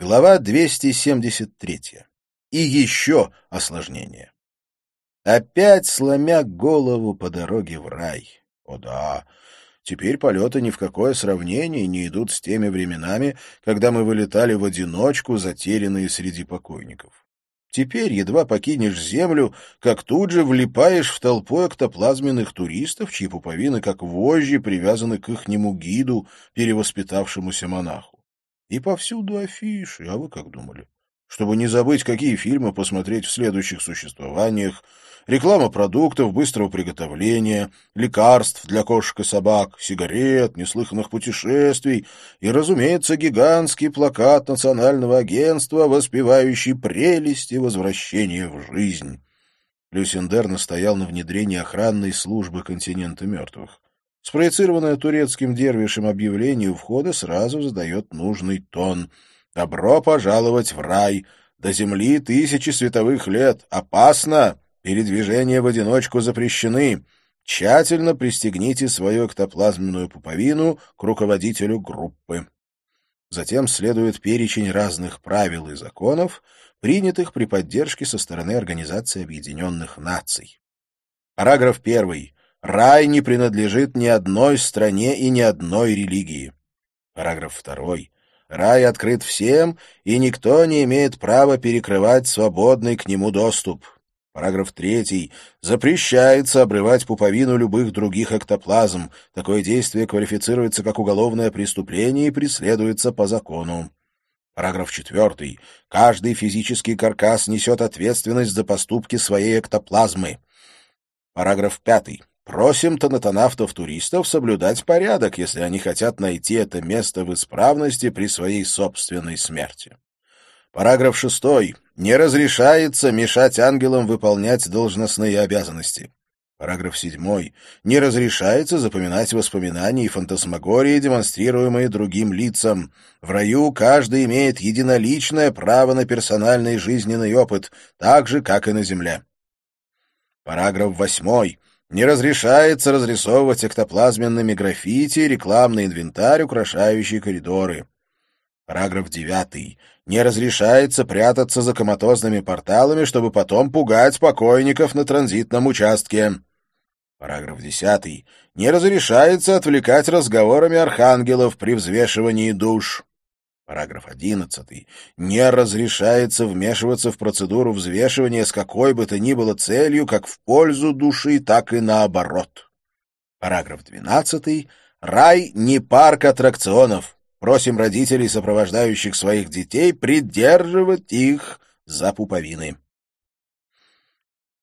Глава 273. И еще осложнение. Опять сломя голову по дороге в рай. О да, теперь полеты ни в какое сравнение не идут с теми временами, когда мы вылетали в одиночку, затерянные среди покойников. Теперь, едва покинешь землю, как тут же влипаешь в толпу эктоплазменных туристов, чьи пуповины, как вожжи, привязаны к ихнему гиду, перевоспитавшемуся монаху. И повсюду афиши, а вы как думали? Чтобы не забыть, какие фильмы посмотреть в следующих существованиях, реклама продуктов быстрого приготовления, лекарств для кошек и собак, сигарет, неслыханных путешествий и, разумеется, гигантский плакат Национального агентства, воспевающий прелести возвращения в жизнь. Люсендер настоял на внедрении охранной службы континента мертвых. Спроецированное турецким дервишем объявление у входа сразу задает нужный тон. «Добро пожаловать в рай! До земли тысячи световых лет! Опасно! Передвижения в одиночку запрещены! Тщательно пристегните свою эктоплазменную пуповину к руководителю группы!» Затем следует перечень разных правил и законов, принятых при поддержке со стороны Организации Объединенных Наций. Параграф первый. Рай не принадлежит ни одной стране и ни одной религии. Параграф второй. Рай открыт всем, и никто не имеет права перекрывать свободный к нему доступ. Параграф третий. Запрещается обрывать пуповину любых других эктоплазм. Такое действие квалифицируется как уголовное преступление и преследуется по закону. Параграф четвертый. Каждый физический каркас несет ответственность за поступки своей эктоплазмы. Параграф пятый. Просим тонатонавтов-туристов соблюдать порядок, если они хотят найти это место в исправности при своей собственной смерти. Параграф 6. Не разрешается мешать ангелам выполнять должностные обязанности. Параграф 7. Не разрешается запоминать воспоминания и фантасмагории, демонстрируемые другим лицам. В раю каждый имеет единоличное право на персональный жизненный опыт, так же, как и на земле. Параграф 8. Не разрешается разрисовывать эктоплазменными граффити рекламный инвентарь, украшающий коридоры. Параграф 9. Не разрешается прятаться за коматозными порталами, чтобы потом пугать покойников на транзитном участке. Параграф 10. Не разрешается отвлекать разговорами архангелов при взвешивании душ. Параграф 11. Не разрешается вмешиваться в процедуру взвешивания с какой бы то ни было целью, как в пользу души, так и наоборот. Параграф 12. Рай не парк аттракционов. Просим родителей, сопровождающих своих детей, придерживать их за пуповины.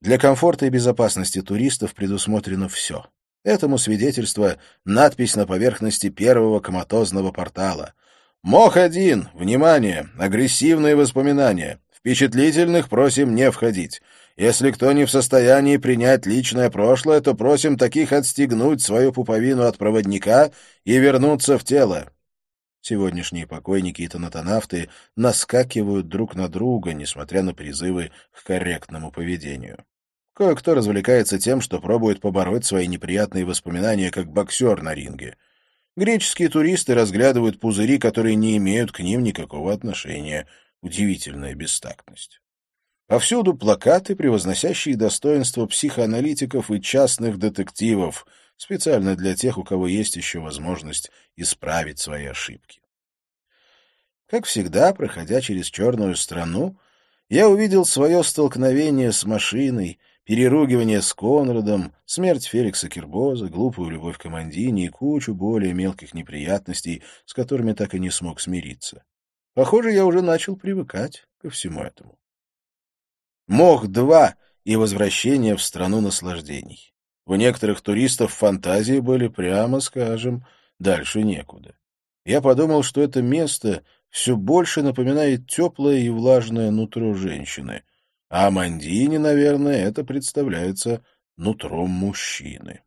Для комфорта и безопасности туристов предусмотрено все. Этому свидетельство надпись на поверхности первого коматозного портала — Мох-1. Внимание! Агрессивные воспоминания. Впечатлительных просим не входить. Если кто не в состоянии принять личное прошлое, то просим таких отстегнуть свою пуповину от проводника и вернуться в тело. Сегодняшние покойники и тонатонавты наскакивают друг на друга, несмотря на призывы к корректному поведению. Кое-кто развлекается тем, что пробует побороть свои неприятные воспоминания, как боксер на ринге. Греческие туристы разглядывают пузыри, которые не имеют к ним никакого отношения. Удивительная бестактность. Повсюду плакаты, превозносящие достоинства психоаналитиков и частных детективов, специально для тех, у кого есть еще возможность исправить свои ошибки. Как всегда, проходя через черную страну, я увидел свое столкновение с машиной, переругивание с Конрадом, смерть Феликса Кирбоза, глупую любовь к Амандине и кучу более мелких неприятностей, с которыми так и не смог смириться. Похоже, я уже начал привыкать ко всему этому. Мох-2 и возвращение в страну наслаждений. У некоторых туристов фантазии были, прямо скажем, дальше некуда. Я подумал, что это место все больше напоминает теплое и влажное нутро женщины — а Амандине, наверное, это представляется нутром мужчины.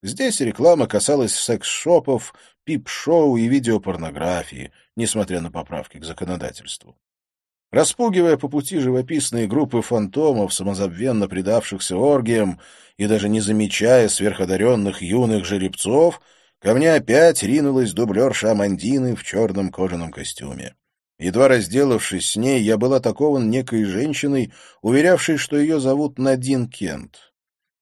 Здесь реклама касалась секс-шопов, пип-шоу и видеопорнографии, несмотря на поправки к законодательству. Распугивая по пути живописные группы фантомов, самозабвенно предавшихся оргиям, и даже не замечая сверходаренных юных жеребцов, ко мне опять ринулась дублерша Амандины в черном кожаном костюме. Едва разделавшись с ней, я был атакован некой женщиной, уверявшей, что ее зовут Надин Кент.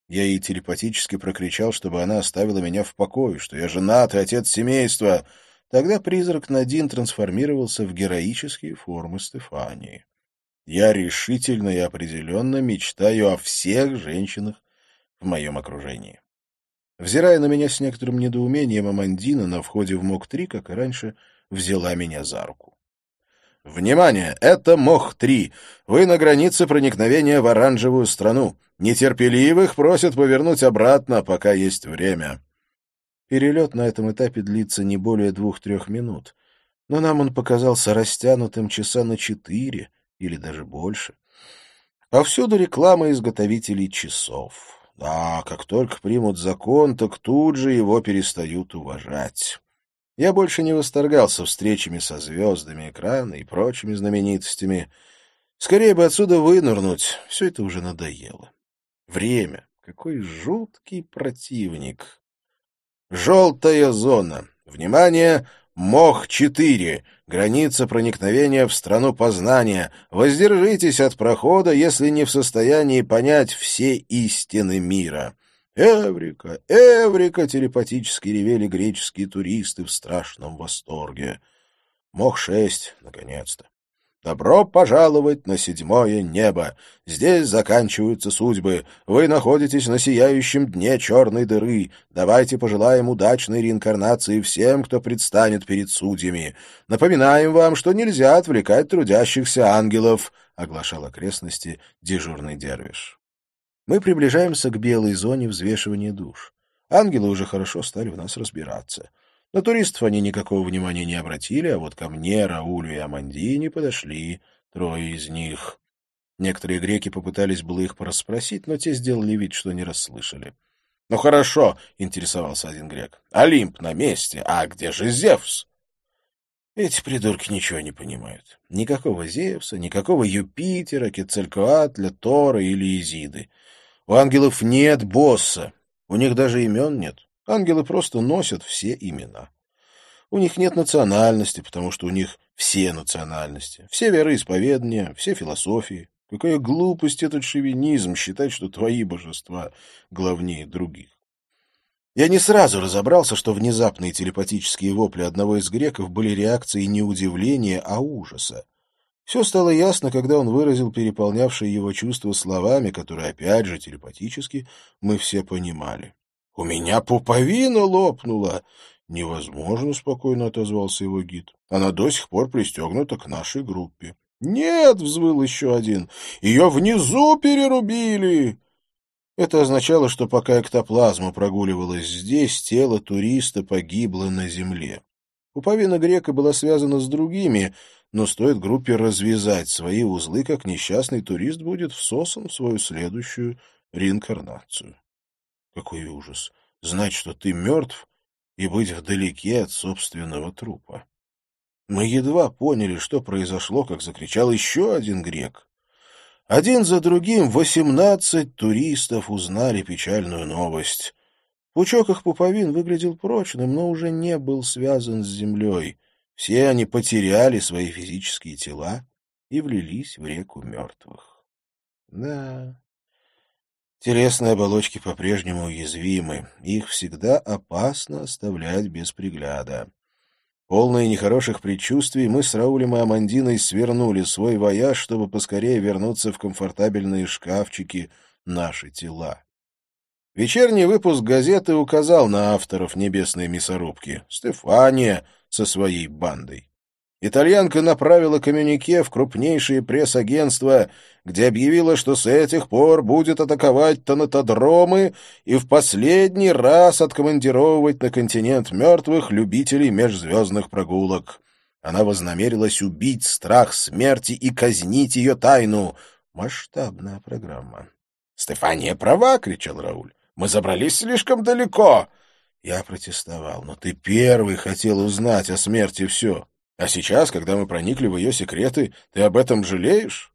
Я ей телепатически прокричал, чтобы она оставила меня в покое, что я женат и отец семейства. Тогда призрак Надин трансформировался в героические формы Стефании. Я решительно и определенно мечтаю о всех женщинах в моем окружении. Взирая на меня с некоторым недоумением, Амандина на входе в МОК-3, как и раньше, взяла меня за руку. «Внимание! Это МОХ-3. Вы на границе проникновения в оранжевую страну. Нетерпеливых просят повернуть обратно, пока есть время». Перелет на этом этапе длится не более двух-трех минут, но нам он показался растянутым часа на четыре или даже больше. Повсюду реклама изготовителей часов. Да, как только примут закон, так тут же его перестают уважать. Я больше не восторгался встречами со звездами экрана и прочими знаменитостями. Скорее бы отсюда вынырнуть, все это уже надоело. Время. Какой жуткий противник. Желтая зона. Внимание! МОХ-4. Граница проникновения в страну познания. Воздержитесь от прохода, если не в состоянии понять все истины мира. «Эврика! Эврика!» — телепатически ревели греческие туристы в страшном восторге. Мох-6, наконец-то. «Добро пожаловать на седьмое небо! Здесь заканчиваются судьбы. Вы находитесь на сияющем дне черной дыры. Давайте пожелаем удачной реинкарнации всем, кто предстанет перед судьями. Напоминаем вам, что нельзя отвлекать трудящихся ангелов», — оглашал окрестности дежурный дервиш. Мы приближаемся к белой зоне взвешивания душ. Ангелы уже хорошо стали в нас разбираться. На туристов они никакого внимания не обратили, а вот ко мне, Раулю и Амандине подошли трое из них. Некоторые греки попытались было их порасспросить, но те сделали вид, что не расслышали. — Ну хорошо, — интересовался один грек. — Олимп на месте, а где же Зевс? Эти придурки ничего не понимают. Никакого Зевса, никакого Юпитера, Кецалькоатля, Тора или Изиды. У ангелов нет босса, у них даже имен нет. Ангелы просто носят все имена. У них нет национальности, потому что у них все национальности, все вероисповедания, все философии. Какая глупость этот шовинизм считать, что твои божества главнее других. Я не сразу разобрался, что внезапные телепатические вопли одного из греков были реакцией не удивления, а ужаса. Все стало ясно, когда он выразил переполнявшие его чувства словами, которые, опять же, телепатически мы все понимали. «У меня пуповина лопнула!» «Невозможно», — спокойно отозвался его гид. «Она до сих пор пристегнута к нашей группе». «Нет!» — взвыл еще один. «Ее внизу перерубили!» Это означало, что пока эктоплазма прогуливалась здесь, тело туриста погибло на земле. Пуповина грека была связана с другими, но стоит группе развязать свои узлы, как несчастный турист будет всосан в свою следующую реинкарнацию. Какой ужас! Знать, что ты мертв, и быть вдалеке от собственного трупа. Мы едва поняли, что произошло, как закричал еще один грек. Один за другим восемнадцать туристов узнали печальную новость. Пучок их пуповин выглядел прочным, но уже не был связан с землей. Все они потеряли свои физические тела и влились в реку мертвых. Да, телесные оболочки по-прежнему уязвимы, их всегда опасно оставлять без пригляда. Полные нехороших предчувствий, мы с Раулем и Амандиной свернули свой вояж, чтобы поскорее вернуться в комфортабельные шкафчики наши тела. Вечерний выпуск газеты указал на авторов «Небесной мясорубки» — Стефания со своей бандой. Итальянка направила коммюнике в крупнейшие пресс-агентства, где объявила, что с этих пор будет атаковать тонатодромы и в последний раз откомандировывать на континент мертвых любителей межзвездных прогулок. Она вознамерилась убить страх смерти и казнить ее тайну. Масштабная программа. «Стефания права!» — кричал Рауль. Мы забрались слишком далеко. Я протестовал, но ты первый хотел узнать о смерти все. А сейчас, когда мы проникли в ее секреты, ты об этом жалеешь?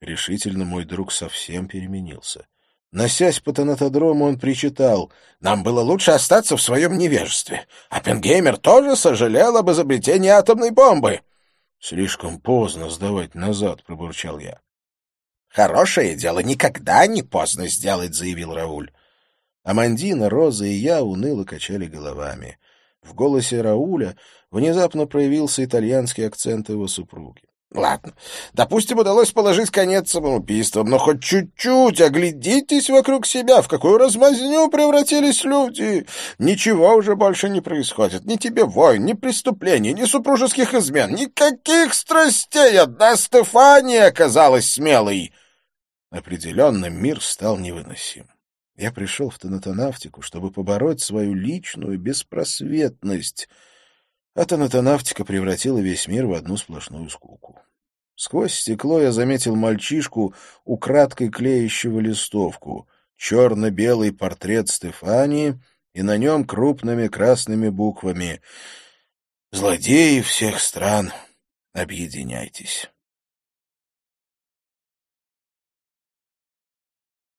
Решительно мой друг совсем переменился. Носясь по тонатодрому, он причитал. «Нам было лучше остаться в своем невежестве. Оппенгеймер тоже сожалел об изобретении атомной бомбы». Слишком поздно сдавать назад, — пробурчал я. «Хорошее дело никогда не поздно сделать», — заявил Рауль. Амандина, Роза и я уныло качали головами. В голосе Рауля внезапно проявился итальянский акцент его супруги. Ладно, допустим, удалось положить конец самоубийствам, но хоть чуть-чуть оглядитесь вокруг себя, в какую размазню превратились люди. Ничего уже больше не происходит. Ни тебе войн, ни преступлений, ни супружеских измен, никаких страстей. Одна Стефания оказалась смелой. Определенно мир стал невыносим. Я пришел в тонатонавтику, чтобы побороть свою личную беспросветность, а тонатонавтика превратила весь мир в одну сплошную скуку. Сквозь стекло я заметил мальчишку, украдкой клеящего листовку, черно-белый портрет Стефании, и на нем крупными красными буквами «Злодеи всех стран, объединяйтесь».